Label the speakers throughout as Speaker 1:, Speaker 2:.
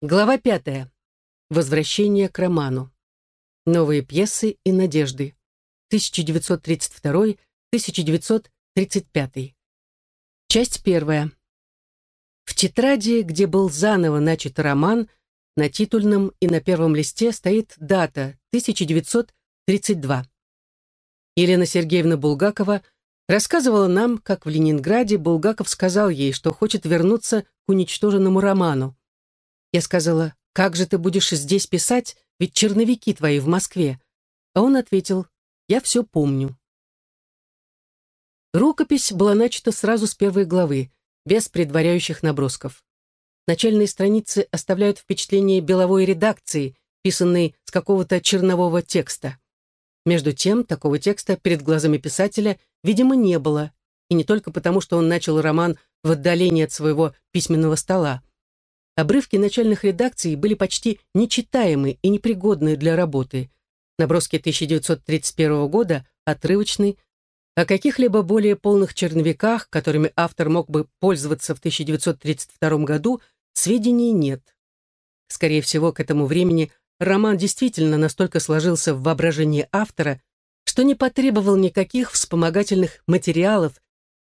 Speaker 1: Глава пятая. Возвращение к роману. Новые пьесы и надежды. 1932-1935. Часть первая. В тетради, где был заново начат роман, на титульном и на первом листе стоит дата 1932. Елена Сергеевна Булгакова рассказывала нам, как в Ленинграде Булгаков сказал ей, что хочет вернуться к уничтоженному роману. Я сказала, «Как же ты будешь здесь писать, ведь черновики твои в Москве?» А он ответил, «Я все помню». Рукопись была начата сразу с первой главы, без предваряющих набросков. Начальные страницы оставляют впечатление беловой редакции, писанной с какого-то чернового текста. Между тем, такого текста перед глазами писателя, видимо, не было, и не только потому, что он начал роман в отдалении от своего письменного стола. Обрывки начальных редакций были почти нечитаемы и непригодны для работы. Наброски 1931 года отрывочны. О каких-либо более полных черновиках, которыми автор мог бы пользоваться в 1932 году, сведений нет. Скорее всего, к этому времени роман действительно настолько сложился в воображении автора, что не потребовал никаких вспомогательных материалов,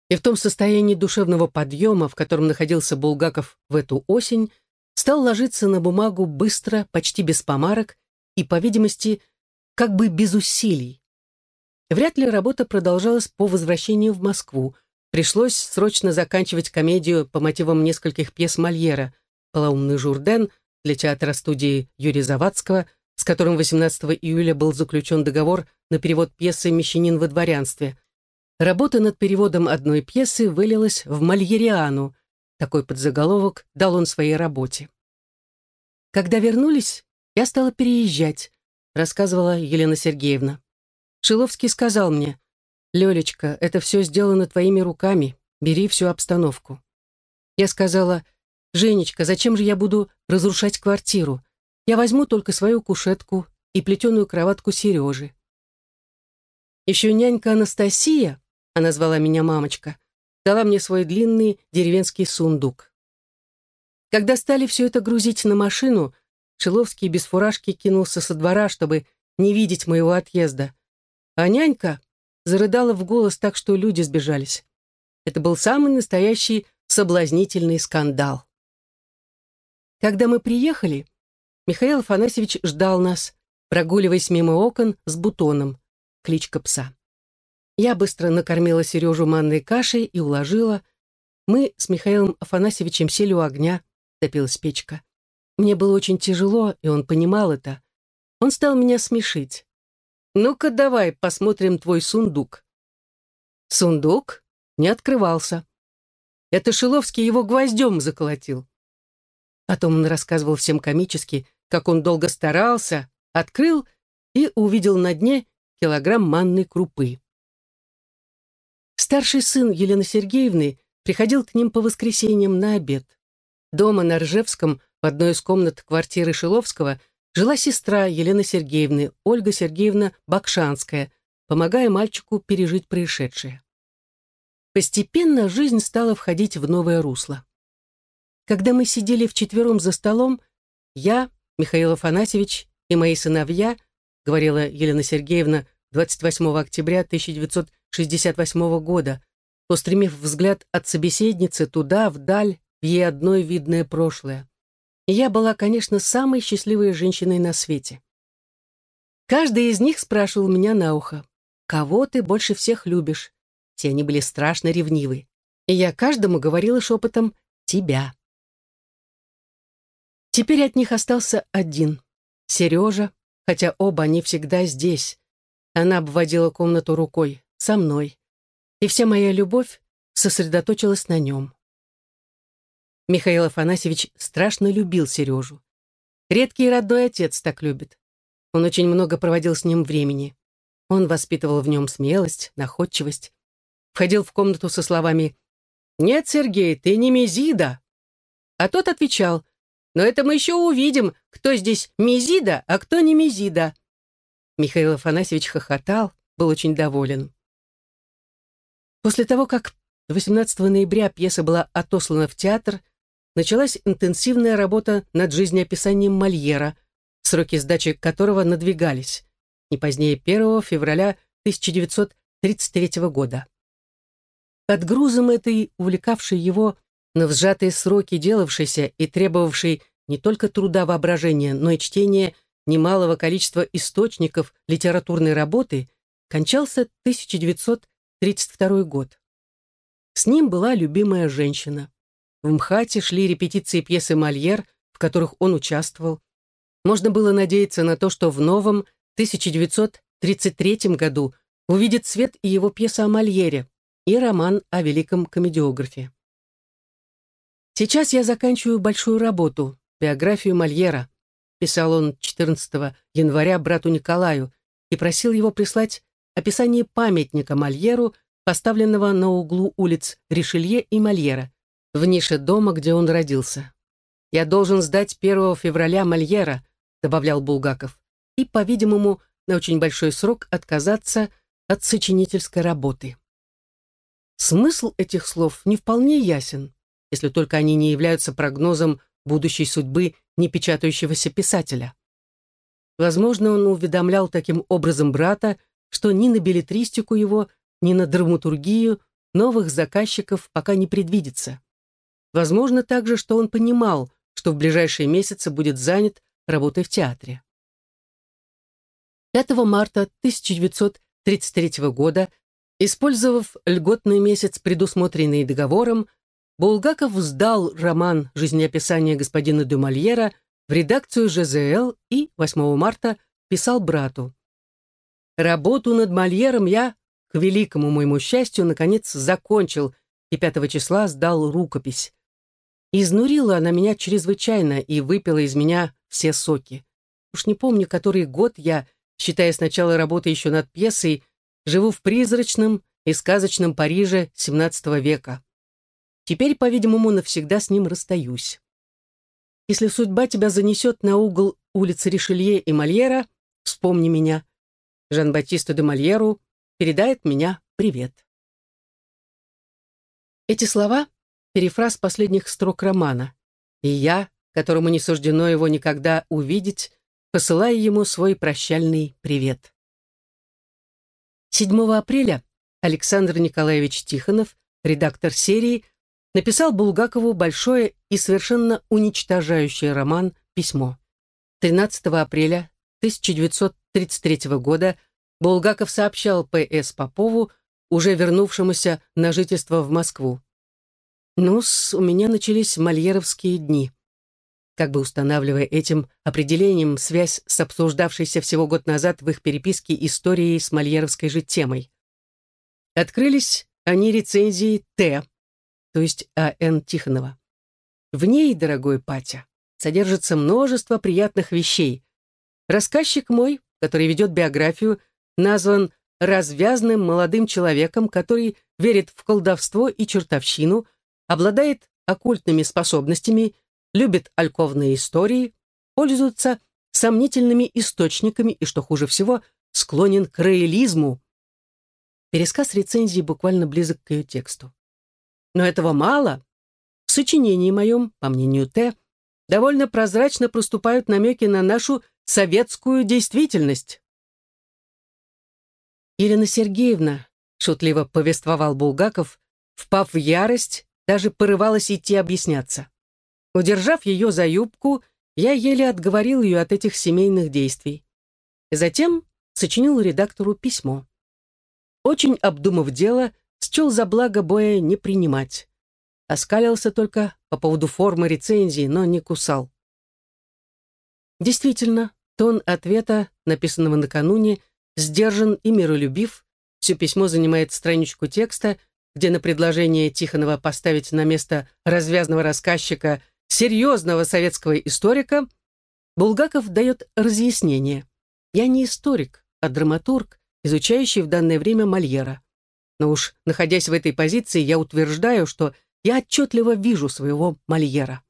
Speaker 1: и в том состоянии душевного подъема, в котором находился Булгаков в эту осень, стал ложиться на бумагу быстро, почти без помарок и, по видимости, как бы без усилий. Вряд ли работа продолжалась по возвращению в Москву. Пришлось срочно заканчивать комедию по мотивам нескольких пьес Мольера «Полоумный Журден» для театра-студии Юрия Завадского, с которым 18 июля был заключен договор на перевод пьесы «Мещанин во дворянстве». Работа над переводом одной пьесы вылилась в «Мольериану», такой подзаголовок дал он своей работе. Когда вернулись, я стала переезжать, рассказывала Елена Сергеевна. Шиловский сказал мне, «Лелечка, это все сделано твоими руками, бери всю обстановку». Я сказала, «Женечка, зачем же я буду разрушать квартиру? Я возьму только свою кушетку и плетеную кроватку Сережи». Еще нянька Анастасия, она звала меня мамочка, дала мне свой длинный деревенский сундук. Когда стали все это грузить на машину, Шиловский без фуражки кинулся со двора, чтобы не видеть моего отъезда. А нянька зарыдала в голос так, что люди сбежались. Это был самый настоящий соблазнительный скандал. Когда мы приехали, Михаил Афанасьевич ждал нас, прогуливаясь мимо окон с бутоном, кличка пса. Я быстро накормила Сережу манной кашей и уложила. Мы с Михаилом Афанасьевичем сели у огня, топилась печка. Мне было очень тяжело, и он понимал это. Он стал меня смешить. «Ну-ка давай посмотрим твой сундук». Сундук не открывался. Это Шиловский его гвоздем заколотил. Потом он рассказывал всем комически, как он долго старался, открыл и увидел на дне килограмм манной крупы. Старший сын Елены Сергеевны приходил к ним по воскресеньям на обед. Дома на Ржевском, в одной из комнат квартиры Шиловского, жила сестра Елены Сергеевны, Ольга Сергеевна Бакшанская, помогая мальчику пережить происшедшее. Постепенно жизнь стала входить в новое русло. Когда мы сидели вчетвером за столом, я, Михаил Афанасьевич и мои сыновья, говорила Елена Сергеевна 28 октября 1900 68 года, устремив взгляд от собеседницы туда, вдаль, ей одной видное прошлое. Я была, конечно, самой счастливой женщиной на свете. Каждый из них спрашивал меня на ухо, «Кого ты больше всех любишь?» Все они были страшно ревнивы. И я каждому говорила шепотом «Тебя». Теперь от них остался один — Сережа, хотя оба они всегда здесь. Она обводила комнату рукой со мной, и вся моя любовь сосредоточилась на нем. Михаил Афанасьевич страшно любил Сережу. Редкий родной отец так любит. Он очень много проводил с ним времени. Он воспитывал в нем смелость, находчивость. Входил в комнату со словами «Нет, Сергей, ты не Мезида». А тот отвечал «Но это мы еще увидим, кто здесь Мезида, а кто не Мезида». Михаил Афанасьевич хохотал, был очень доволен. После того, как 18 ноября пьеса была отослана в театр, началась интенсивная работа над жизнеописанием Мольера, сроки сдачи которого надвигались, не позднее 1 февраля 1933 года. Под грузом этой, увлекавшей его, в сжатые сроки делавшейся и требовавшей не только труда воображения, но и чтения немалого количества источников литературной работы, кончался 1932 год. С ним была любимая женщина. В МХАТе шли репетиции пьесы «Мольер», в которых он участвовал. Можно было надеяться на то, что в новом 1933 году увидит свет и его пьеса о Мольере, и роман о великом комедиографе. «Сейчас я заканчиваю большую работу, биографию Мольера», писал он 14 января брату Николаю и просил его прислать описание памятника Мольеру, поставленного на углу улиц Ришелье и Мольера, в нише дома, где он родился. «Я должен сдать 1 февраля Мольера», добавлял Булгаков, и, по-видимому, на очень большой срок отказаться от сочинительской работы. Смысл этих слов не вполне ясен если только они не являются прогнозом будущей судьбы непечатающегося писателя. Возможно, он уведомлял таким образом брата, что ни на билетристику его, ни на драматургию новых заказчиков пока не предвидится. Возможно также, что он понимал, что в ближайшие месяцы будет занят работой в театре. 5 марта 1933 года, использовав льготный месяц, предусмотренный договором, Булгаков сдал роман «Жизнеописание господина де Мольера» в редакцию ЖЗЛ и 8 марта писал брату. «Работу над Мольером я, к великому моему счастью, наконец закончил и 5 числа сдал рукопись. Изнурила она меня чрезвычайно и выпила из меня все соки. Уж не помню, который год я, считая сначала работы еще над пьесой, живу в призрачном и сказочном Париже XVII века. Теперь, по-видимому, навсегда с ним расстаюсь. Если судьба тебя занесет на угол улицы Ришелье и Мольера, вспомни меня. Жан-Батисту де Мольеру передает меня привет. Эти слова — перефраз последних строк романа. И я, которому не суждено его никогда увидеть, посылаю ему свой прощальный привет. 7 апреля Александр Николаевич Тихонов, редактор серии, написал Булгакову большое и совершенно уничтожающее роман «Письмо». 13 апреля 1933 года Булгаков сообщал П.С. Попову, уже вернувшемуся на жительство в Москву. «Ну-с, у меня начались мольеровские дни». Как бы устанавливая этим определением связь с обсуждавшейся всего год назад в их переписке историей с мольеровской же темой. Открылись они рецензии «Т», то есть А.Н. Тихонова. В ней, дорогой Патя, содержится множество приятных вещей. Рассказчик мой, который ведет биографию, назван развязным молодым человеком, который верит в колдовство и чертовщину, обладает оккультными способностями, любит альковные истории, пользуется сомнительными источниками и, что хуже всего, склонен к реализму. Пересказ рецензии буквально близок к ее тексту. Но этого мало. В сочинении моем, по мнению Т., довольно прозрачно проступают намеки на нашу советскую действительность. Елена Сергеевна, шутливо повествовал Булгаков, впав в ярость, даже порывалась идти объясняться. Удержав ее за юбку, я еле отговорил ее от этих семейных действий. Затем сочинил редактору письмо. Очень обдумав дело, счел за благо боя не принимать. Оскалился только по поводу формы рецензии, но не кусал. Действительно, тон ответа, написанного накануне, сдержан и миролюбив. Все письмо занимает страничку текста, где на предложение Тихонова поставить на место развязного рассказчика серьезного советского историка Булгаков дает разъяснение. «Я не историк, а драматург, изучающий в данное время Мольера. Но уж находясь в этой позиции, я утверждаю, что я отчетливо вижу своего Мольера.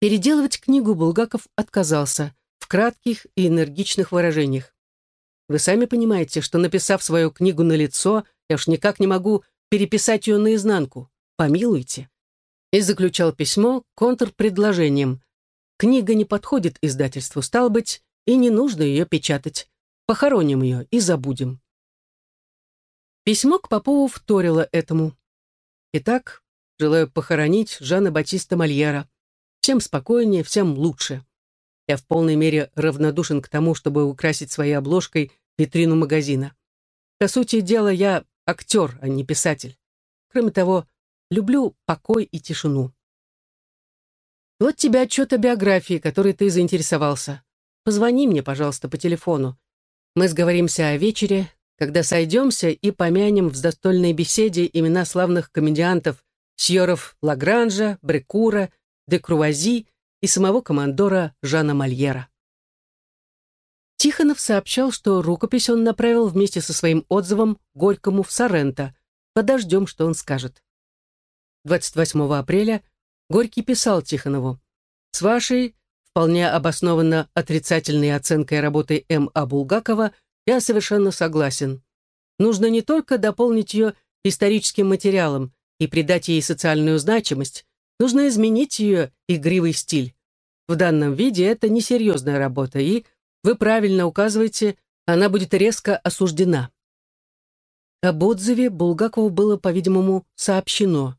Speaker 1: Переделывать книгу Булгаков отказался в кратких и энергичных выражениях. Вы сами понимаете, что, написав свою книгу на лицо, я уж никак не могу переписать ее наизнанку. Помилуйте. и заключал письмо контрпредложением. Книга не подходит издательству, стал быть, и не нужно ее печатать. Похороним ее и забудем. Письмо к Попову вторило этому. Итак, желаю похоронить Жана Батиста Мольера. Всем спокойнее, всем лучше. Я в полной мере равнодушен к тому, чтобы украсить своей обложкой витрину магазина. По сути дела, я актер, а не писатель. Кроме того, люблю покой и тишину. Вот тебе отчет о биографии, которой ты заинтересовался. Позвони мне, пожалуйста, по телефону. Мы сговоримся о вечере, когда сойдемся и помянем в застольной беседе имена славных комедиантов Сьоров Лагранжа, Брекура, де Круази и самого командора Жана Мольера. Тихонов сообщал, что рукопись он направил вместе со своим отзывом Горькому в Соренто. Подождем, что он скажет. 28 апреля Горький писал Тихонову «С вашей, вполне обоснованно отрицательной оценкой работы М.А. Булгакова я совершенно согласен. Нужно не только дополнить ее историческим материалом и придать ей социальную значимость, нужно изменить ее игривый стиль. В данном виде это несерьезная работа, и, вы правильно указываете, она будет резко осуждена. Об отзыве Булгакову было, по-видимому, сообщено.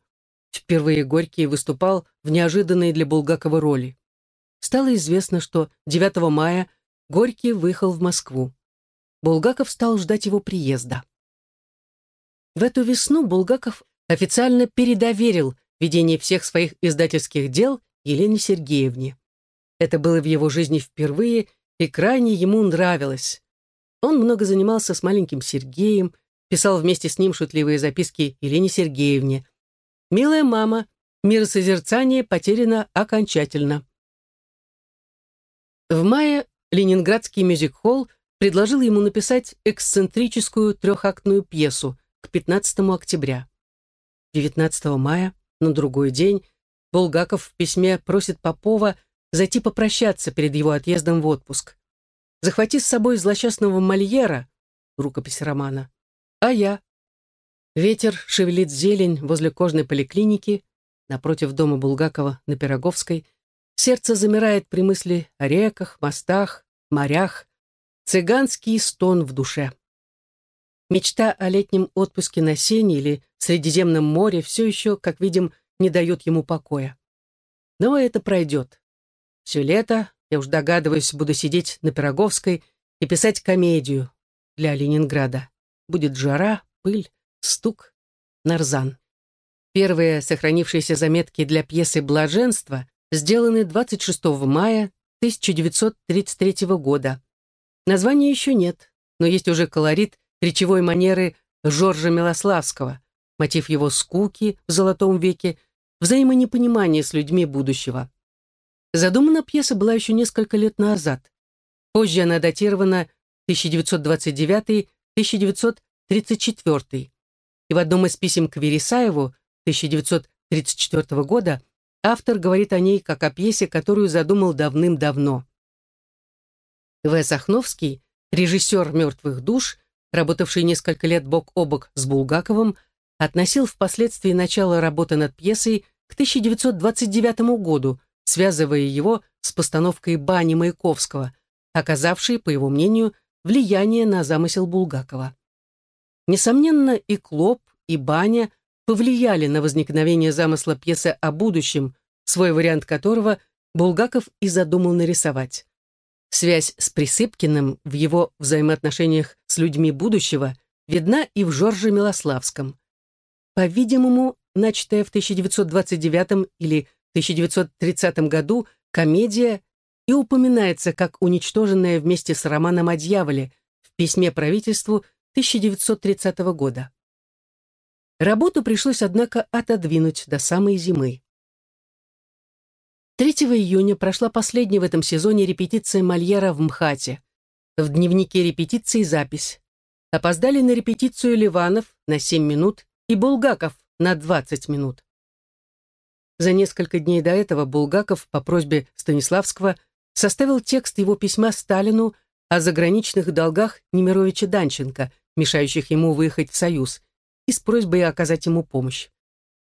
Speaker 1: Впервые Горький выступал в неожиданной для Булгакова роли. Стало известно, что 9 мая Горький выехал в Москву. Булгаков стал ждать его приезда. В эту весну Булгаков официально передоверил ведение всех своих издательских дел Елене Сергеевне. Это было в его жизни впервые и крайне ему нравилось. Он много занимался с маленьким Сергеем, писал вместе с ним шутливые записки Елене Сергеевне. «Милая мама, миросозерцание потеряно окончательно». В мае Ленинградский мюзик-холл предложил ему написать эксцентрическую трехактную пьесу к 15 октября. 19 мая, на другой день, Булгаков в письме просит Попова зайти попрощаться перед его отъездом в отпуск. «Захвати с собой злосчастного Мольера», рукопись романа, а я. Ветер шевелит зелень возле кожной поликлиники, напротив дома Булгакова на Пироговской. Сердце замирает при мысли о реках, мостах, морях. Цыганский стон в душе. Мечта о летнем отпуске на Сене или Средиземном море все еще, как видим, не дает ему покоя. Но это пройдет. Все лето, я уж догадываюсь, буду сидеть на Пироговской и писать комедию для Ленинграда. Будет жара, пыль, стук, нарзан. Первые сохранившиеся заметки для пьесы «Блаженство» сделаны 26 мая 1933 года. Названия еще нет, но есть уже колорит речевой манеры Жоржа Милославского, мотив его скуки в «Золотом веке», взаимонепонимание с людьми будущего. Задумана пьеса была еще несколько лет назад. Позже она датирована 1929-1934. И в одном из писем к Вересаеву 1934 года автор говорит о ней как о пьесе, которую задумал давным-давно. В. Сахновский, режиссер «Мертвых душ», работавший несколько лет бок о бок с Булгаковым, относил впоследствии начало работы над пьесой к 1929 году, связывая его с постановкой «Бани Маяковского», оказавшей, по его мнению, влияние на замысел Булгакова. Несомненно, и Клоп, и Баня повлияли на возникновение замысла пьесы о будущем, свой вариант которого Булгаков и задумал нарисовать. Связь с Присыпкиным в его взаимоотношениях с людьми будущего видна и в Жорже Милославском. По-видимому, начатая в 1929 или 1930 году комедия и упоминается как уничтоженная вместе с романом о дьяволе в письме правительству 1930 года. Работу пришлось, однако, отодвинуть до самой зимы. 3 июня прошла последняя в этом сезоне репетиция Мольера в МХАТе. В дневнике репетиции запись. Опоздали на репетицию Ливанов на 7 минут и Булгаков на 20 минут. За несколько дней до этого Булгаков по просьбе Станиславского составил текст его письма Сталину о заграничных долгах Немировича Данченко, мешающих ему выехать в Союз, и с просьбой оказать ему помощь.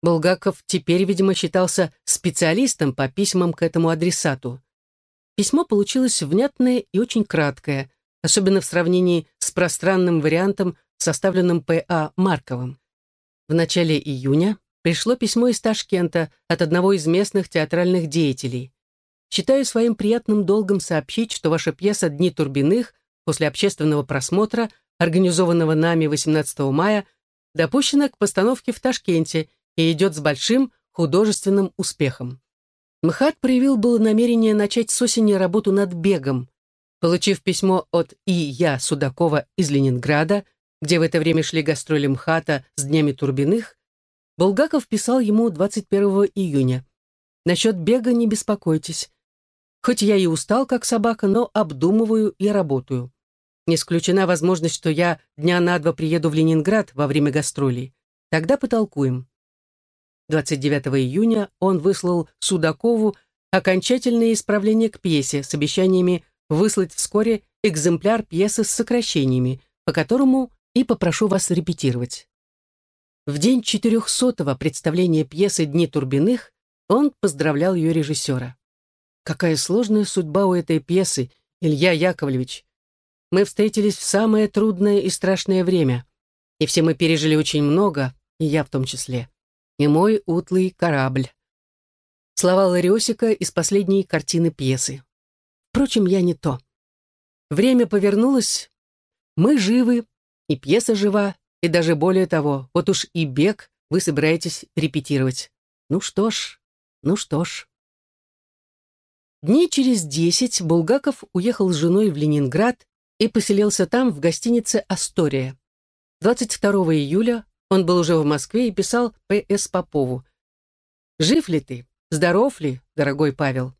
Speaker 1: Булгаков теперь, видимо, считался специалистом по письмам к этому адресату. Письмо получилось внятное и очень краткое, особенно в сравнении с пространным вариантом, составленным П.А. Марковым. В начале июня пришло письмо из Ташкента от одного из местных театральных деятелей. Считаю своим приятным долгом сообщить, что ваша пьеса «Дни Турбиных» после общественного просмотра, организованного нами 18 мая, допущена к постановке в Ташкенте и идет с большим художественным успехом. МХАТ проявил было намерение начать с осени работу над бегом. Получив письмо от И. Я. Судакова из Ленинграда, где в это время шли гастроли МХАТа с Днями Турбиных, Булгаков писал ему 21 июня. «Насчет бега не беспокойтесь. Хоть я и устал, как собака, но обдумываю и работаю. Не исключена возможность, что я дня на два приеду в Ленинград во время гастролей. Тогда потолкуем. 29 июня он выслал Судакову окончательное исправление к пьесе с обещаниями выслать вскоре экземпляр пьесы с сокращениями, по которому и попрошу вас репетировать. В день 400-го представления пьесы «Дни Турбиных» он поздравлял ее режиссера. Какая сложная судьба у этой пьесы, Илья Яковлевич. Мы встретились в самое трудное и страшное время, и все мы пережили очень много, и я в том числе и мой утлый корабль. Слова Лариосика из последней картины пьесы. Впрочем, я не то. Время повернулось, мы живы, и пьеса жива, и даже более того, вот уж и бег вы собираетесь репетировать. Ну что ж, ну что ж. Дней через десять Булгаков уехал с женой в Ленинград и поселился там в гостинице «Астория». 22 июля он был уже в Москве и писал П.С. Попову. «Жив ли ты? Здоров ли, дорогой Павел?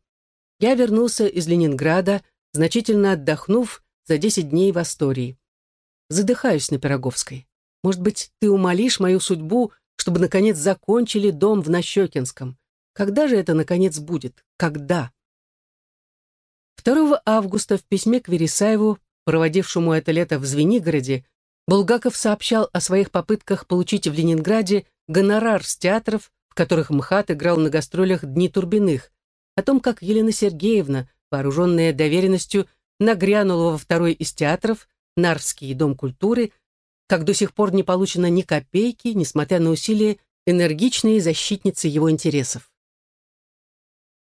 Speaker 1: Я вернулся из Ленинграда, значительно отдохнув за 10 дней в Астории. Задыхаюсь на Пироговской. Может быть, ты умолишь мою судьбу, чтобы, наконец, закончили дом в Нащекинском. Когда же это, наконец, будет? Когда?» 2 августа в письме к Вересаеву, проводившему это лето в Звенигороде, Булгаков сообщал о своих попытках получить в Ленинграде гонорар с театров, в которых МХАТ играл на гастролях «Дни Турбиных», о том, как Елена Сергеевна, вооруженная доверенностью, нагрянула во второй из театров, Нарвский дом культуры, как до сих пор не получено ни копейки, несмотря на усилия энергичной защитницы его интересов.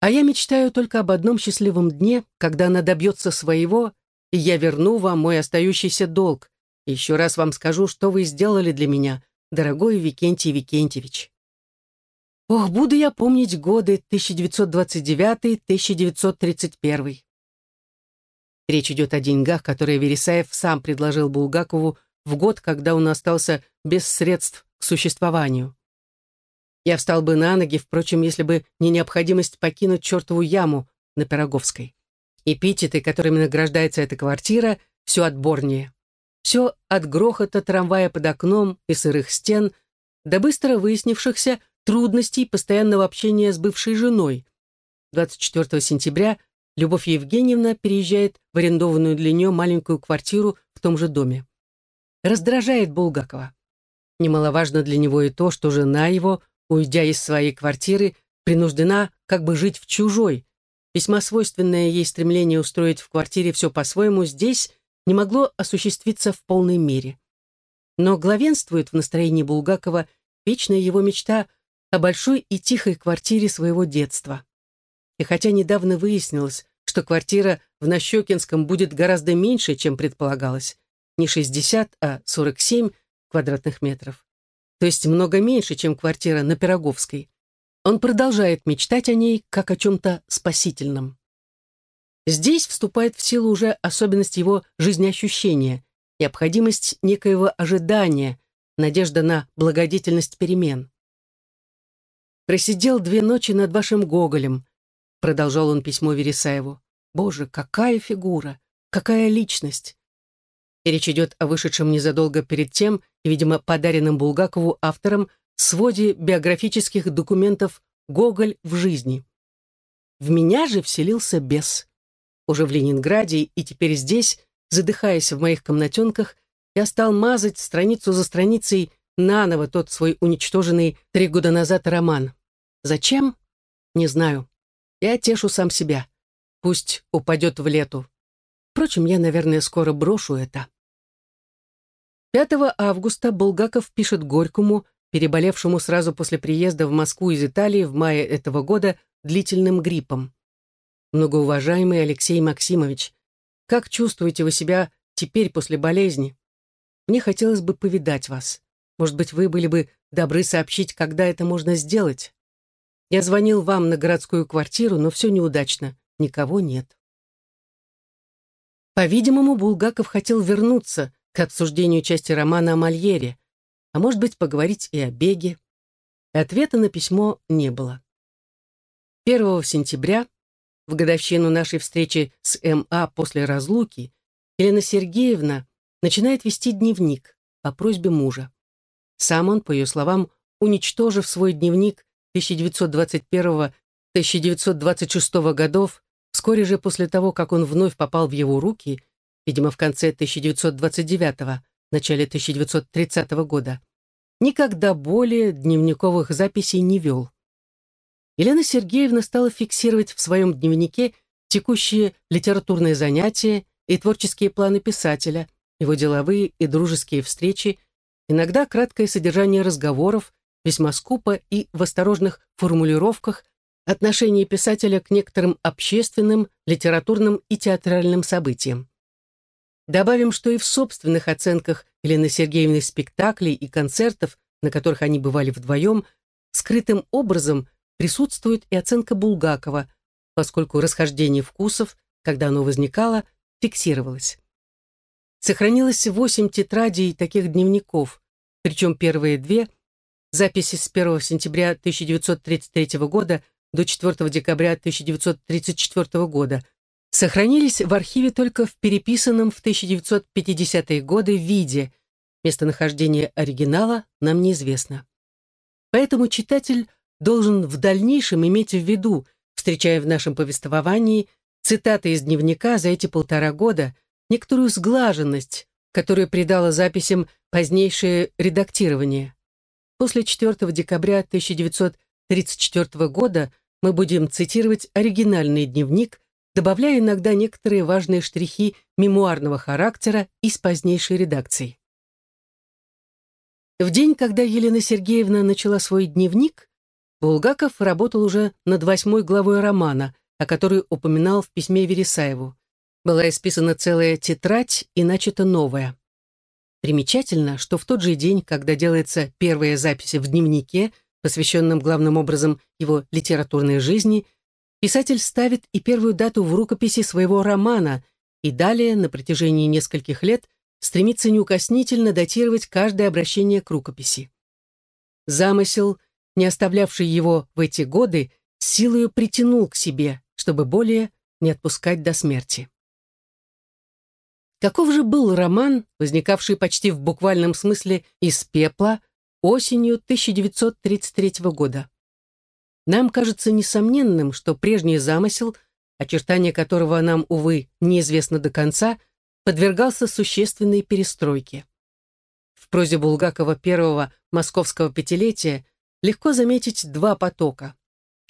Speaker 1: А я мечтаю только об одном счастливом дне, когда она добьется своего, и я верну вам мой остающийся долг, еще раз вам скажу, что вы сделали для меня, дорогой Викентий Викентьевич. Ох, буду я помнить годы 1929-1931. Речь идет о деньгах, которые Вересаев сам предложил Булгакову в год, когда он остался без средств к существованию. Я встал бы на ноги, впрочем, если бы не необходимость покинуть чертову яму на Пироговской. Эпитеты, которыми награждается эта квартира, все отборнее. Все от грохота трамвая под окном и сырых стен до быстро выяснившихся трудностей постоянного общения с бывшей женой. 24 сентября Любовь Евгеньевна переезжает в арендованную для нее маленькую квартиру в том же доме. Раздражает Булгакова. Немаловажно для него и то, что жена его, уйдя из своей квартиры, принуждена как бы жить в чужой. Весьма свойственное ей стремление устроить в квартире все по-своему здесь не могло осуществиться в полной мере. Но главенствует в настроении Булгакова вечная его мечта о большой и тихой квартире своего детства. И хотя недавно выяснилось, что квартира в Нащекинском будет гораздо меньше, чем предполагалось, не 60, а 47 квадратных метров, то есть много меньше, чем квартира на Пироговской, он продолжает мечтать о ней как о чем-то спасительном. Здесь вступает в силу уже особенность его жизнеощущения, необходимость некоего ожидания, надежда на благодетельность перемен. «Просидел две ночи над вашим Гоголем», продолжал он письмо Вересаеву. «Боже, какая фигура! Какая личность!» Речь идет о вышедшем незадолго перед тем и, видимо, подаренном Булгакову автором своде биографических документов «Гоголь в жизни». В меня же вселился бес уже в Ленинграде и теперь здесь, задыхаясь в моих комнатенках, я стал мазать страницу за страницей наново тот свой уничтоженный три года назад роман. Зачем? Не знаю. Я тешу сам себя. Пусть упадет в лету. Впрочем, я, наверное, скоро брошу это. 5 августа Булгаков пишет Горькому, переболевшему сразу после приезда в Москву из Италии в мае этого года длительным гриппом. Многоуважаемый Алексей Максимович, как чувствуете вы себя теперь после болезни? Мне хотелось бы повидать вас. Может быть, вы были бы добры сообщить, когда это можно сделать? Я звонил вам на городскую квартиру, но все неудачно. Никого нет. По-видимому, Булгаков хотел вернуться к обсуждению части романа о Мольере, а может быть, поговорить и о беге. Ответа на письмо не было. 1 сентября, в годовщину нашей встречи с М.А. после разлуки, Елена Сергеевна начинает вести дневник по просьбе мужа. Сам он, по ее словам, уничтожив свой дневник 1921-1926 годов, вскоре же после того, как он вновь попал в его руки, видимо, в конце 1929 начале 1930 года, никогда более дневниковых записей не вел. Елена Сергеевна стала фиксировать в своем дневнике текущие литературные занятия и творческие планы писателя, его деловые и дружеские встречи, иногда краткое содержание разговоров, весьма скупо и в осторожных формулировках отношение писателя к некоторым общественным, литературным и театральным событиям. Добавим, что и в собственных оценках Елены Сергеевны спектаклей и концертов, на которых они бывали вдвоем, скрытым образом присутствует и оценка Булгакова, поскольку расхождение вкусов, когда оно возникало, фиксировалось. Сохранилось восемь тетрадей таких дневников, причем первые две – записи с 1 сентября 1933 года до 4 декабря 1934 года – сохранились в архиве только в переписанном в 1950-е годы виде. Местонахождение оригинала нам неизвестно. Поэтому читатель должен в дальнейшем иметь в виду, встречая в нашем повествовании цитаты из дневника за эти полтора года, некоторую сглаженность, которую придало записям позднейшее редактирование. После 4 декабря 1934 года мы будем цитировать оригинальный дневник, добавляя иногда некоторые важные штрихи мемуарного характера из позднейшей редакции. В день, когда Елена Сергеевна начала свой дневник, Булгаков работал уже над восьмой главой романа, о которой упоминал в письме Вересаеву. Была исписана целая тетрадь и начата новая. Примечательно, что в тот же день, когда делается первая запись в дневнике, посвященном главным образом его литературной жизни, писатель ставит и первую дату в рукописи своего романа и далее, на протяжении нескольких лет, стремится неукоснительно датировать каждое обращение к рукописи. Замысел, не оставлявший его в эти годы, силою притянул к себе, чтобы более не отпускать до смерти. Каков же был роман, возникавший почти в буквальном смысле из пепла осенью 1933 года? Нам кажется несомненным, что прежний замысел, очертания которого нам, увы, неизвестно до конца, подвергался существенной перестройке. В прозе Булгакова первого московского пятилетия легко заметить два потока.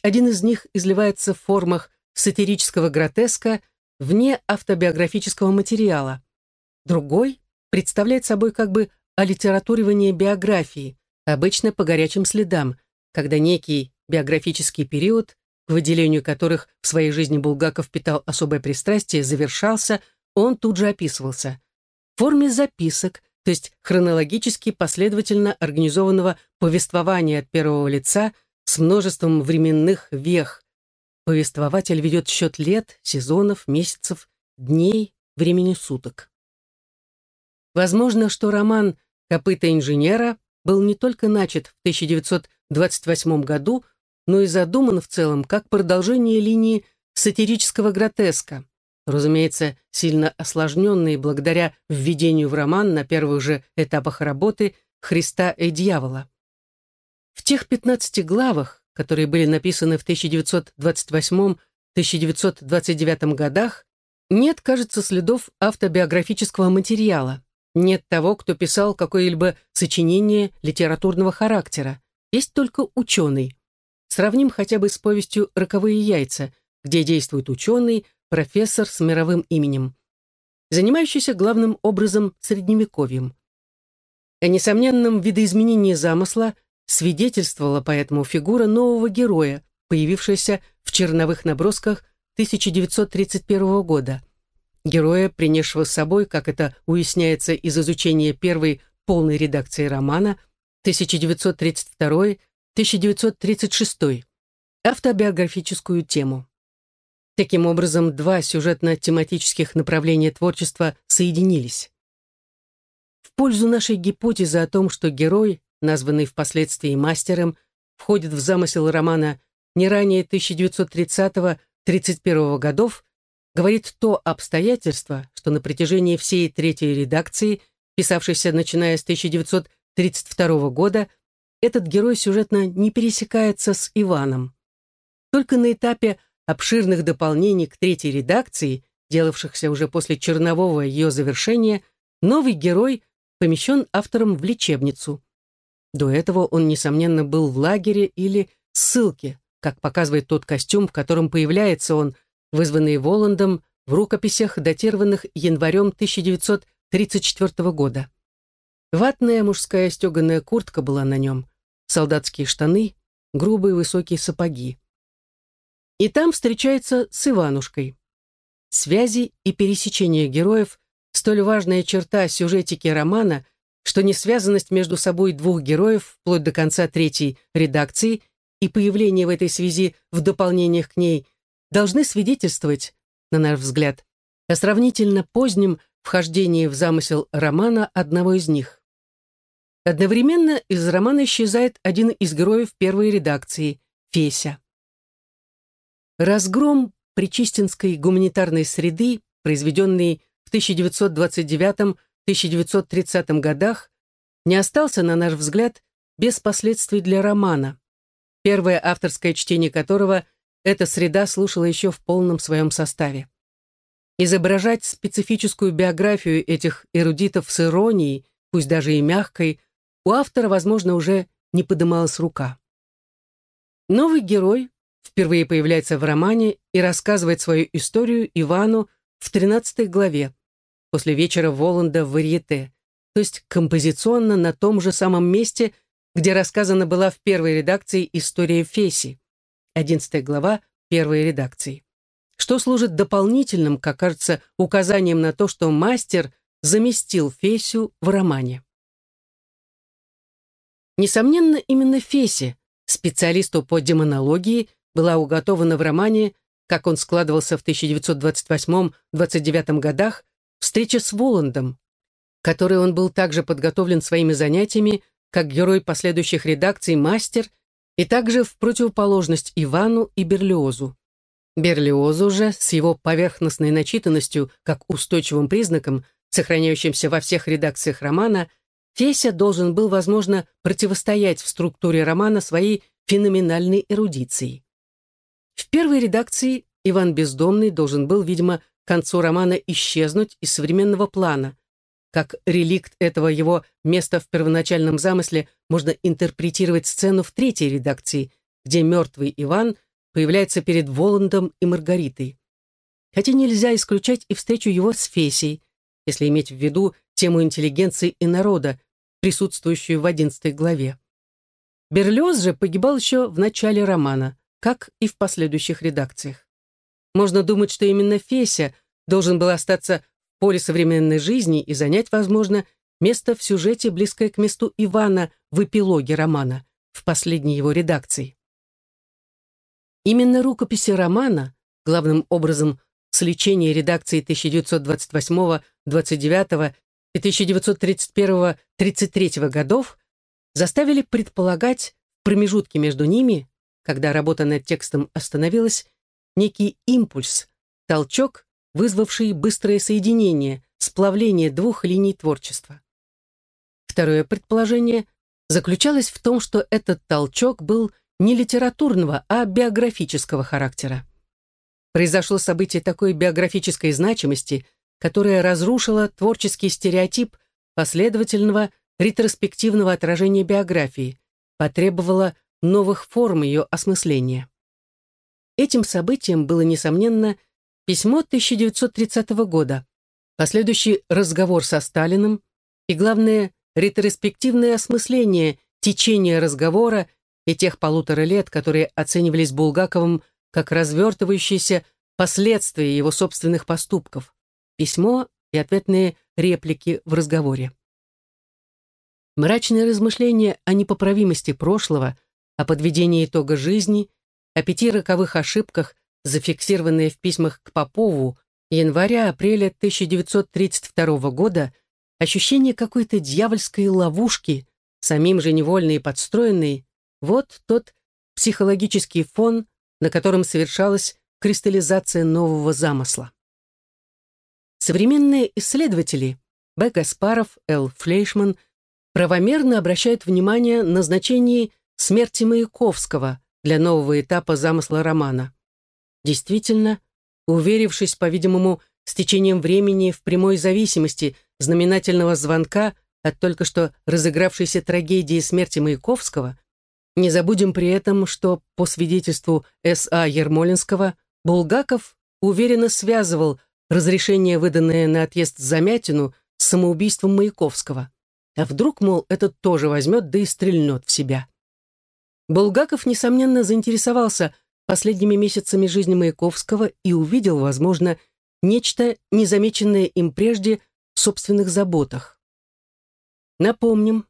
Speaker 1: Один из них изливается в формах сатирического гротеска вне автобиографического материала. Другой представляет собой как бы алитературивание биографии, обычно по горячим следам, когда некий биографический период, к выделению которых в своей жизни Булгаков питал особое пристрастие, завершался, он тут же описывался. В форме записок, то есть хронологически последовательно организованного повествования от первого лица с множеством временных вех. Повествователь ведет счет лет, сезонов, месяцев, дней, времени суток. Возможно, что роман «Копыта инженера» был не только начат в 1928 году, но и задуман в целом как продолжение линии сатирического гротеска, разумеется, сильно осложненной благодаря введению в роман на первых же этапах работы Христа и дьявола. В тех 15 главах, которые были написаны в 1928-1929 годах, нет, кажется, следов автобиографического материала, Нет того, кто писал какое-либо сочинение литературного характера. Есть только ученый. Сравним хотя бы с повестью «Роковые яйца», где действует ученый, профессор с мировым именем, занимающийся главным образом средневековьем. О несомненном видоизменении замысла свидетельствовала поэтому фигура нового героя, появившаяся в черновых набросках 1931 года. Героя, принесшего с собой, как это уясняется из изучения первой полной редакции романа, 1932-1936, автобиографическую тему. Таким образом, два сюжетно-тематических направления творчества соединились. В пользу нашей гипотезы о том, что герой, названный впоследствии мастером, входит в замысел романа не ранее 1930-31 годов, говорит то обстоятельство, что на протяжении всей третьей редакции, писавшейся начиная с 1932 года, этот герой сюжетно не пересекается с Иваном. Только на этапе обширных дополнений к третьей редакции, делавшихся уже после чернового ее завершения, новый герой помещен автором в лечебницу. До этого он, несомненно, был в лагере или ссылке, как показывает тот костюм, в котором появляется он, вызванный Воландом в рукописях, датированных январем 1934 года. Ватная мужская стеганая куртка была на нем, солдатские штаны, грубые высокие сапоги и там встречается с Иванушкой. Связи и пересечения героев – столь важная черта сюжетики романа, что несвязанность между собой двух героев вплоть до конца третьей редакции и появление в этой связи в дополнениях к ней должны свидетельствовать, на наш взгляд, о сравнительно позднем вхождении в замысел романа одного из них. Одновременно из романа исчезает один из героев первой редакции – Феся. Разгром причистинской гуманитарной среды, произведенный в 1929-1930 годах, не остался, на наш взгляд, без последствий для романа, первое авторское чтение которого эта среда слушала еще в полном своем составе. Изображать специфическую биографию этих эрудитов с иронией, пусть даже и мягкой, у автора, возможно, уже не подымалась рука. Новый герой, впервые появляется в романе и рассказывает свою историю Ивану в 13 главе, после вечера Воланда в Варьете, то есть композиционно на том же самом месте, где рассказана была в первой редакции история Феси, 11 глава первой редакции, что служит дополнительным, как кажется, указанием на то, что мастер заместил Фесю в романе. Несомненно, именно Феси, специалисту по демонологии, была уготована в романе, как он складывался в 1928-29 годах, встреча с Воландом, которой он был также подготовлен своими занятиями, как герой последующих редакций «Мастер» и также в противоположность Ивану и Берлиозу. Берлиозу же с его поверхностной начитанностью как устойчивым признаком, сохраняющимся во всех редакциях романа, Феся должен был, возможно, противостоять в структуре романа своей феноменальной эрудицией. В первой редакции Иван Бездомный должен был, видимо, к концу романа исчезнуть из современного плана. Как реликт этого его места в первоначальном замысле можно интерпретировать сцену в третьей редакции, где мертвый Иван появляется перед Воландом и Маргаритой. Хотя нельзя исключать и встречу его с Фесей, если иметь в виду тему интеллигенции и народа, присутствующую в одиннадцатой главе. Берлиоз же погибал еще в начале романа как и в последующих редакциях. Можно думать, что именно Феся должен был остаться поле современной жизни и занять, возможно, место в сюжете, близкое к месту Ивана в эпилоге романа, в последней его редакции. Именно рукописи романа, главным образом с лечения редакции 1928, 29 и 1931-33 годов, заставили предполагать в промежутке между ними когда работа над текстом остановилась, некий импульс, толчок, вызвавший быстрое соединение, сплавление двух линий творчества. Второе предположение заключалось в том, что этот толчок был не литературного, а биографического характера. Произошло событие такой биографической значимости, которое разрушило творческий стереотип, последовательного ретроспективного отражения биографии, потребовала новых форм ее осмысления. Этим событием было, несомненно, письмо 1930 года, последующий разговор со Сталиным и, главное, ретроспективное осмысление течения разговора и тех полутора лет, которые оценивались Булгаковым как развертывающиеся последствия его собственных поступков, письмо и ответные реплики в разговоре. Мрачные размышления о непоправимости прошлого, о подведении итога жизни, о пяти роковых ошибках, зафиксированные в письмах к Попову января-апреля 1932 года, ощущение какой-то дьявольской ловушки, самим же невольной и подстроенной, вот тот психологический фон, на котором совершалась кристаллизация нового замысла. Современные исследователи Б. Гаспаров, Л. Флейшман правомерно обращают внимание на значение смерти Маяковского для нового этапа замысла романа. Действительно, уверившись, по-видимому, с течением времени в прямой зависимости знаменательного звонка от только что разыгравшейся трагедии смерти Маяковского, не забудем при этом, что по свидетельству С.А. Ермолинского Булгаков уверенно связывал разрешение, выданное на отъезд Замятину, с самоубийством Маяковского. А вдруг, мол, этот тоже возьмет, да и стрельнет в себя. Булгаков, несомненно, заинтересовался последними месяцами жизни Маяковского и увидел, возможно, нечто, незамеченное им прежде в собственных заботах. Напомним,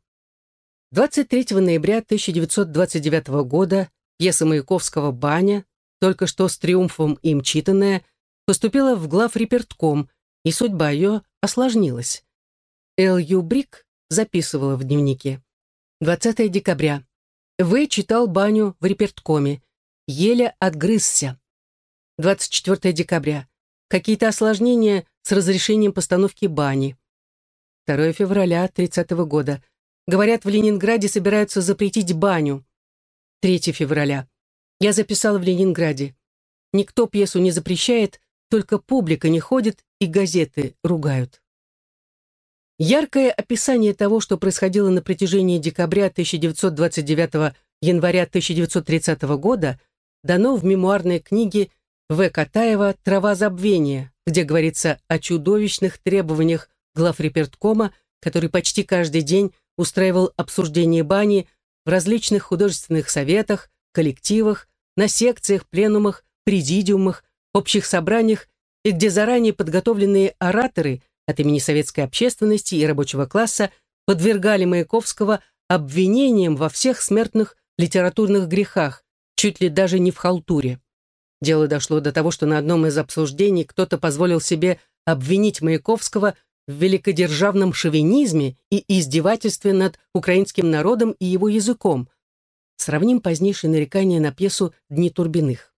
Speaker 1: 23 ноября 1929 года пьеса Маяковского «Баня», только что с триумфом им читанная, поступила в главрепертком, и судьба ее осложнилась. Эл Ю Брик записывала в дневнике. 20 декабря. В. читал баню в реперткоме. Еле отгрызся. 24 декабря. Какие-то осложнения с разрешением постановки бани. 2 февраля 30 -го года. Говорят, в Ленинграде собираются запретить баню. 3 февраля. Я записал в Ленинграде. Никто пьесу не запрещает, только публика не ходит и газеты ругают. Яркое описание того, что происходило на протяжении декабря 1929 января 1930 года, дано в мемуарной книге В. Катаева «Трава забвения», где говорится о чудовищных требованиях главреперткома, который почти каждый день устраивал обсуждение бани в различных художественных советах, коллективах, на секциях, пленумах, президиумах, общих собраниях и где заранее подготовленные ораторы от имени советской общественности и рабочего класса подвергали Маяковского обвинениям во всех смертных литературных грехах, чуть ли даже не в халтуре. Дело дошло до того, что на одном из обсуждений кто-то позволил себе обвинить Маяковского в великодержавном шовинизме и издевательстве над украинским народом и его языком. Сравним позднейшие нарекания на пьесу «Дни Турбиных».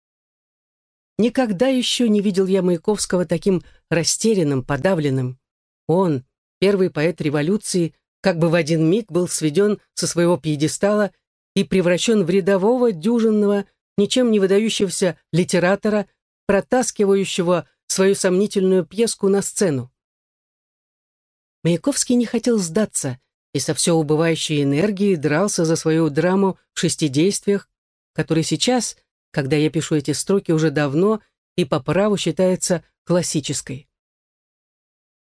Speaker 1: Никогда еще не видел я Маяковского таким растерянным, подавленным. Он, первый поэт революции, как бы в один миг был сведен со своего пьедестала и превращен в рядового, дюжинного, ничем не выдающегося литератора, протаскивающего свою сомнительную пьеску на сцену. Маяковский не хотел сдаться и со все убывающей энергией дрался за свою драму в шести действиях, который сейчас — когда я пишу эти строки уже давно и по праву считается классической.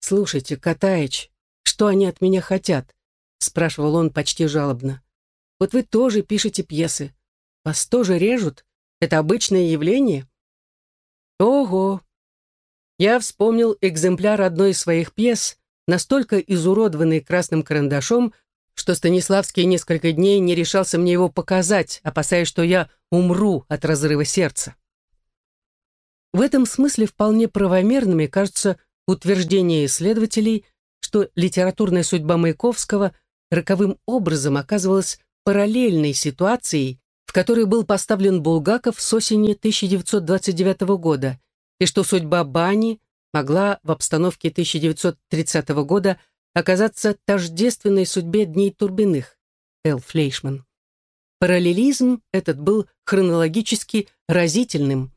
Speaker 1: «Слушайте, Катаич, что они от меня хотят?» — спрашивал он почти жалобно. «Вот вы тоже пишете пьесы. Вас тоже режут? Это обычное явление?» «Ого!» Я вспомнил экземпляр одной из своих пьес, настолько изуродованный красным карандашом, что Станиславский несколько дней не решался мне его показать, опасаясь, что я умру от разрыва сердца. В этом смысле вполне правомерными кажутся утверждения исследователей, что литературная судьба Маяковского роковым образом оказывалась параллельной ситуацией, в которой был поставлен Булгаков с осени 1929 года, и что судьба Бани могла в обстановке 1930 года оказаться тождественной судьбе дней Турбиных, Эл Флейшман. Параллелизм этот был хронологически разительным.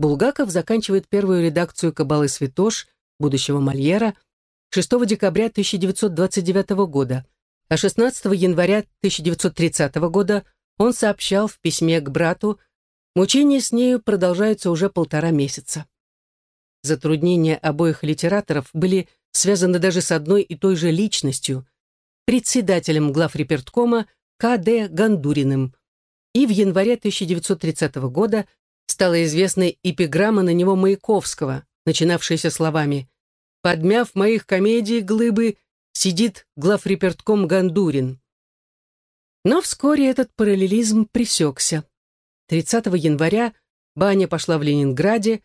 Speaker 1: Булгаков заканчивает первую редакцию «Кабалы Святош», будущего Мольера, 6 декабря 1929 года, а 16 января 1930 года он сообщал в письме к брату, мучения с нею продолжаются уже полтора месяца. Затруднения обоих литераторов были связаны даже с одной и той же личностью, председателем главреперткома К.Д. Гандуриным. И в январе 1930 года стала известной эпиграмма на него Маяковского, начинавшаяся словами «Подмяв моих комедий глыбы, сидит главрепертком Гандурин». Но вскоре этот параллелизм пресекся. 30 января Баня пошла в Ленинграде,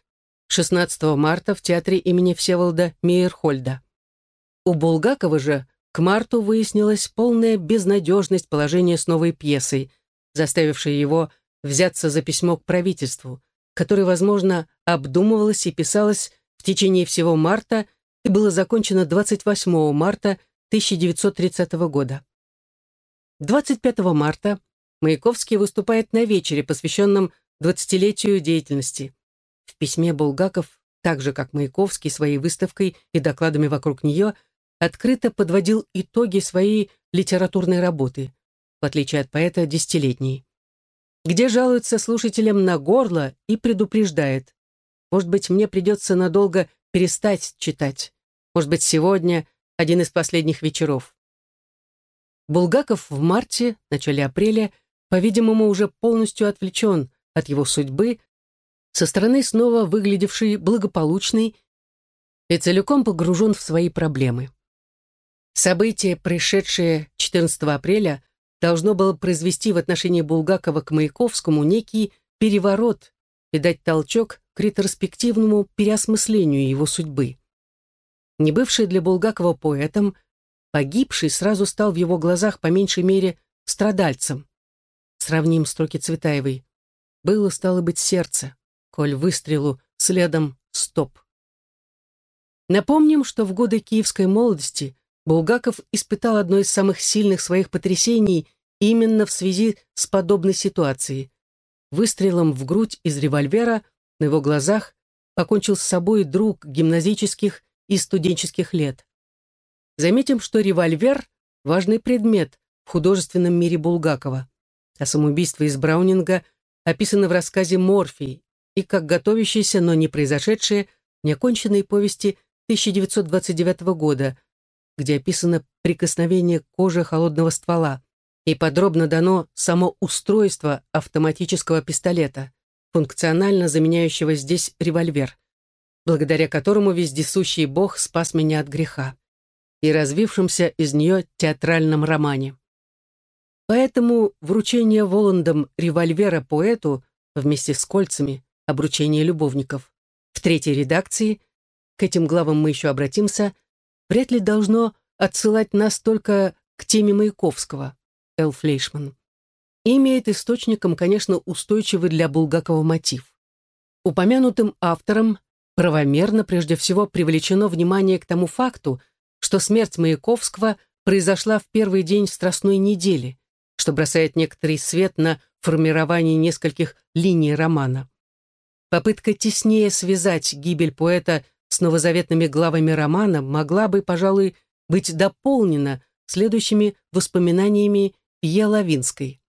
Speaker 1: 16 марта в театре имени Всеволода Мейерхольда. У Булгакова же к марту выяснилась полная безнадежность положения с новой пьесой, заставившей его взяться за письмо к правительству, которое, возможно, обдумывалось и писалось в течение всего марта и было закончено 28 марта 1930 года. 25 марта Маяковский выступает на вечере, посвященном 20-летию деятельности. В письме Булгаков, так же как Маяковский своей выставкой и докладами вокруг нее, открыто подводил итоги своей литературной работы, в отличие от поэта десятилетней, где жалуется слушателям на горло и предупреждает. Может быть, мне придется надолго перестать читать. Может быть, сегодня один из последних вечеров. Булгаков в марте, начале апреля, по-видимому, уже полностью отвлечен от его судьбы, со стороны снова выглядевший благополучный и целиком погружен в свои проблемы. Событие, происшедшее 14 апреля, должно было произвести в отношении Булгакова к Маяковскому некий переворот и дать толчок к ретроспективному переосмыслению его судьбы. Не бывший для Булгакова поэтом, погибший сразу стал в его глазах по меньшей мере страдальцем. Сравним строки Цветаевой. «Было, стало быть, сердце, коль выстрелу следом стоп. Напомним, что в годы киевской молодости Булгаков испытал одно из самых сильных своих потрясений именно в связи с подобной ситуацией. Выстрелом в грудь из револьвера на его глазах покончил с собой друг гимназических и студенческих лет. Заметим, что револьвер – важный предмет в художественном мире Булгакова, а самоубийство из Браунинга описано в рассказе «Морфий» и как готовящиеся, но не произошедшие, неоконченные повести 1929 года, где описано прикосновение кожи холодного ствола и подробно дано само устройство автоматического пистолета, функционально заменяющего здесь револьвер, благодаря которому вездесущий бог спас меня от греха, и развившемся из нее театральном романе. Поэтому вручение Воландом револьвера поэту вместе с кольцами обручение любовников. В третьей редакции, к этим главам мы еще обратимся, вряд ли должно отсылать нас только к теме Маяковского, Эл Флейшман. И имеет источником, конечно, устойчивый для Булгакова мотив. Упомянутым автором правомерно прежде всего привлечено внимание к тому факту, что смерть Маяковского произошла в первый день Страстной недели, что бросает некоторый свет на формирование нескольких линий романа. Попытка теснее связать гибель поэта с новозаветными главами романа могла бы, пожалуй, быть дополнена следующими воспоминаниями Е. Лавинской.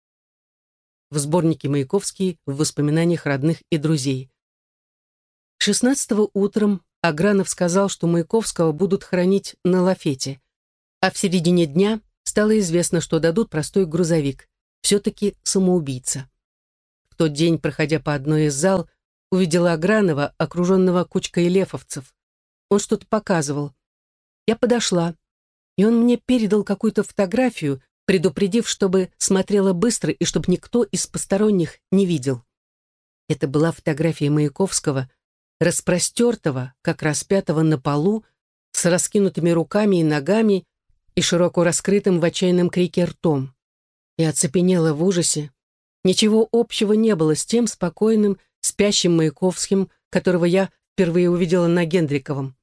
Speaker 1: В сборнике Маяковский в воспоминаниях родных и друзей. 16 утром Агранов сказал, что Маяковского будут хранить на лафете, а в середине дня стало известно, что дадут простой грузовик, все-таки самоубийца. В тот день, проходя по одной из зал, увидела Агранова, окруженного кучкой лефовцев. Он что-то показывал. Я подошла, и он мне передал какую-то фотографию, предупредив, чтобы смотрела быстро и чтобы никто из посторонних не видел. Это была фотография Маяковского, распростертого, как распятого на полу, с раскинутыми руками и ногами и широко раскрытым в отчаянном крике ртом. Я оцепенела в ужасе. Ничего общего не было с тем спокойным, спящим Маяковским, которого я впервые увидела на Гендриковом.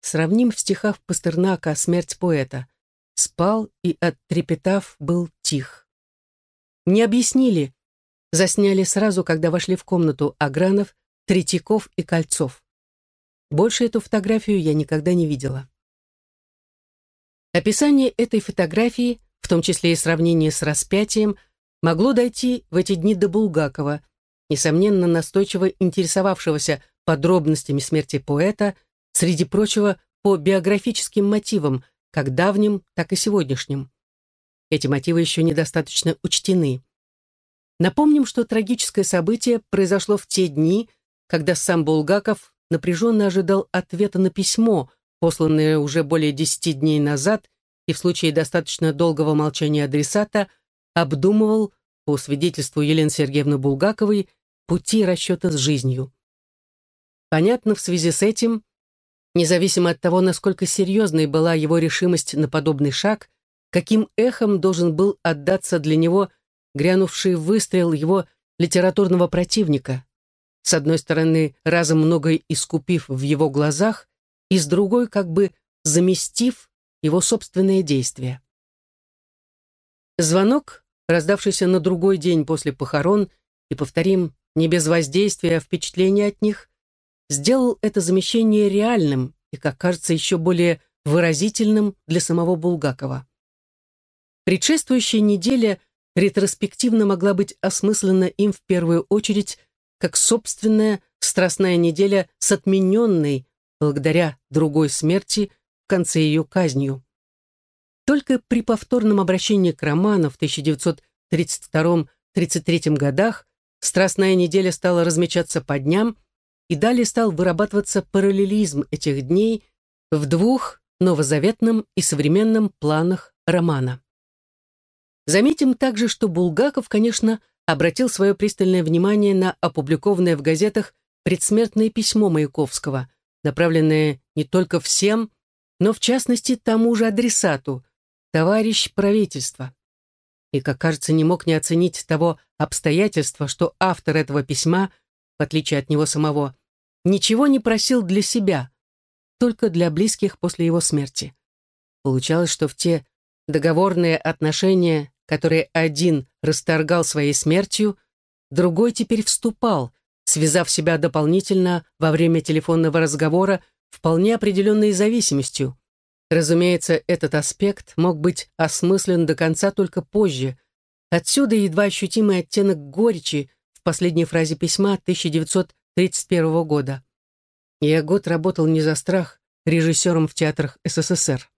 Speaker 1: Сравним в стихах Пастернака «Смерть поэта». Спал и, оттрепетав, был тих. Не объяснили. Засняли сразу, когда вошли в комнату Агранов, Третьяков и Кольцов. Больше эту фотографию я никогда не видела. Описание этой фотографии, в том числе и сравнение с распятием, могло дойти в эти дни до Булгакова, несомненно настойчиво интересовавшегося подробностями смерти поэта, среди прочего, по биографическим мотивам, как давним, так и сегодняшним. Эти мотивы еще недостаточно учтены. Напомним, что трагическое событие произошло в те дни, когда сам Булгаков напряженно ожидал ответа на письмо, посланное уже более десяти дней назад, и в случае достаточно долгого молчания адресата обдумывал, по свидетельству Елены Сергеевны Булгаковой, пути расчета с жизнью. Понятно в связи с этим, независимо от того, насколько серьезной была его решимость на подобный шаг, каким эхом должен был отдаться для него грянувший выстрел его литературного противника, с одной стороны, разом многое искупив в его глазах, и с другой, как бы заместив его собственные действия. Звонок, раздавшийся на другой день после похорон, и, повторим, не без воздействия, а впечатления от них, сделал это замещение реальным и, как кажется, еще более выразительным для самого Булгакова. Предшествующая неделя ретроспективно могла быть осмыслена им в первую очередь как собственная страстная неделя с отмененной, благодаря другой смерти, в конце ее казнью. Только при повторном обращении к роману в 1932-33 годах страстная неделя стала размечаться по дням, и далее стал вырабатываться параллелизм этих дней в двух новозаветном и современном планах романа. Заметим также, что Булгаков, конечно, обратил свое пристальное внимание на опубликованное в газетах предсмертное письмо Маяковского, направленное не только всем, но в частности тому же адресату, товарищ правительства. И, как кажется, не мог не оценить того обстоятельства, что автор этого письма, в отличие от него самого, ничего не просил для себя, только для близких после его смерти. Получалось, что в те договорные отношения, которые один расторгал своей смертью, другой теперь вступал, связав себя дополнительно во время телефонного разговора вполне определенной зависимостью. Разумеется, этот аспект мог быть осмыслен до конца только позже. Отсюда едва ощутимый оттенок горечи в последней фразе письма 1931 года. Я год работал не за страх режиссером в театрах СССР.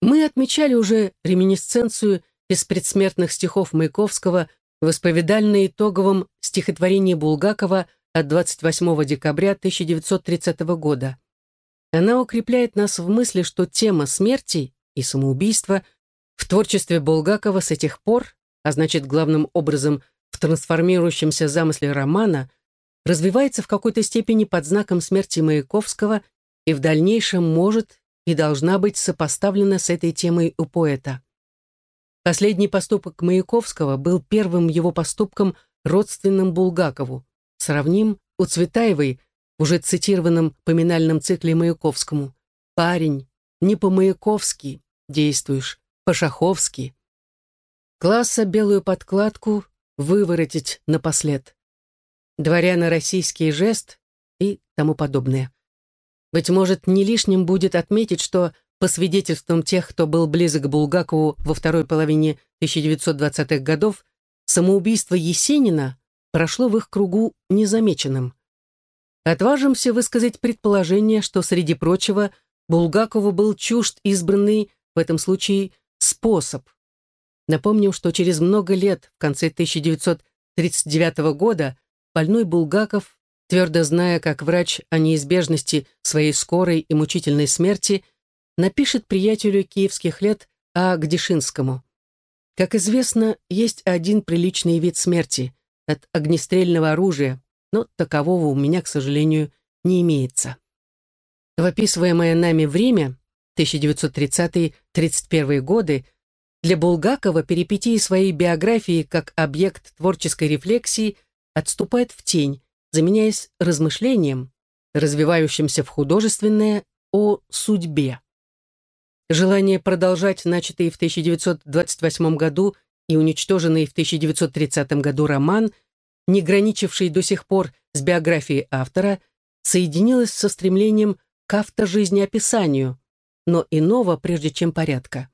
Speaker 1: Мы отмечали уже реминисценцию из предсмертных стихов Маяковского в исповедально итоговом стихотворении Булгакова от 28 декабря 1930 года. Она укрепляет нас в мысли, что тема смерти и самоубийства в творчестве Булгакова с этих пор, а значит, главным образом в трансформирующемся замысле романа, развивается в какой-то степени под знаком смерти Маяковского и в дальнейшем может и должна быть сопоставлена с этой темой у поэта. Последний поступок Маяковского был первым его поступком родственным Булгакову, сравним у Цветаевой уже цитированном поминальном цикле Маяковскому «Парень, не по-маяковски действуешь, по-шаховски». Класса белую подкладку выворотить напослед. Дворяно-российский жест и тому подобное. Быть может, не лишним будет отметить, что, по свидетельствам тех, кто был близок к Булгакову во второй половине 1920-х годов, самоубийство Есенина прошло в их кругу незамеченным. Отважимся высказать предположение, что, среди прочего, Булгакову был чужд избранный, в этом случае, способ. Напомним, что через много лет, в конце 1939 года, больной Булгаков твердо зная, как врач о неизбежности своей скорой и мучительной смерти, напишет приятелю киевских лет А. Гдешинскому. Как известно, есть один приличный вид смерти от огнестрельного оружия, но такового у меня, к сожалению, не имеется. В описываемое нами время, 1930-31 годы, для Булгакова перипетии своей биографии как объект творческой рефлексии отступает в тень, заменяясь размышлением, развивающимся в художественное, о судьбе. Желание продолжать начатый в 1928 году и уничтоженный в 1930 году роман, не граничивший до сих пор с биографией автора, соединилось со стремлением к автожизнеописанию, но иного, прежде чем порядка.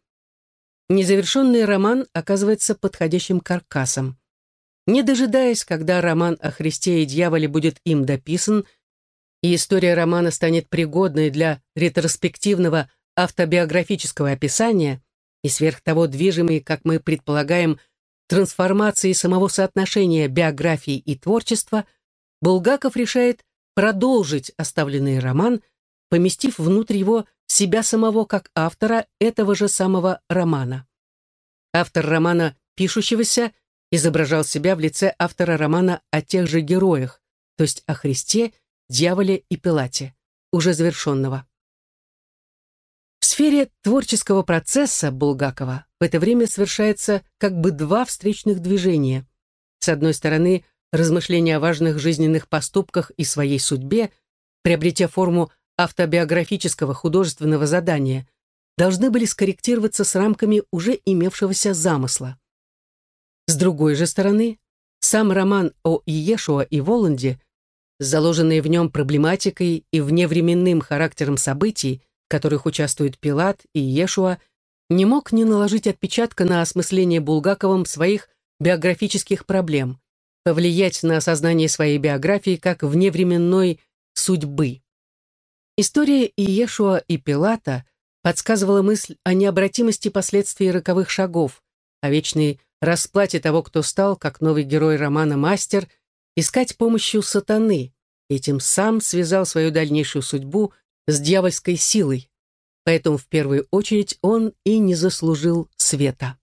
Speaker 1: Незавершенный роман оказывается подходящим каркасом. Не дожидаясь, когда роман о Христе и дьяволе будет им дописан, и история романа станет пригодной для ретроспективного автобиографического описания и сверх того движимой, как мы предполагаем, трансформацией самого соотношения биографии и творчества, Булгаков решает продолжить оставленный роман, поместив внутрь его себя самого как автора этого же самого романа. Автор романа пишущегося изображал себя в лице автора романа о тех же героях, то есть о Христе, дьяволе и Пилате, уже завершенного. В сфере творческого процесса Булгакова в это время совершается как бы два встречных движения. С одной стороны, размышления о важных жизненных поступках и своей судьбе, приобретя форму автобиографического художественного задания, должны были скорректироваться с рамками уже имевшегося замысла. С другой же стороны, сам роман о Иешуа и Воланде, заложенный в нем проблематикой и вневременным характером событий, в которых участвуют Пилат и Иешуа, не мог не наложить отпечатка на осмысление Булгаковым своих биографических проблем, повлиять на осознание своей биографии как вневременной судьбы. История Иешуа и Пилата подсказывала мысль о необратимости последствий роковых шагов, о вечной расплате того, кто стал, как новый герой романа «Мастер», искать помощью сатаны, и тем сам связал свою дальнейшую судьбу с дьявольской силой. Поэтому в первую очередь он и не заслужил света.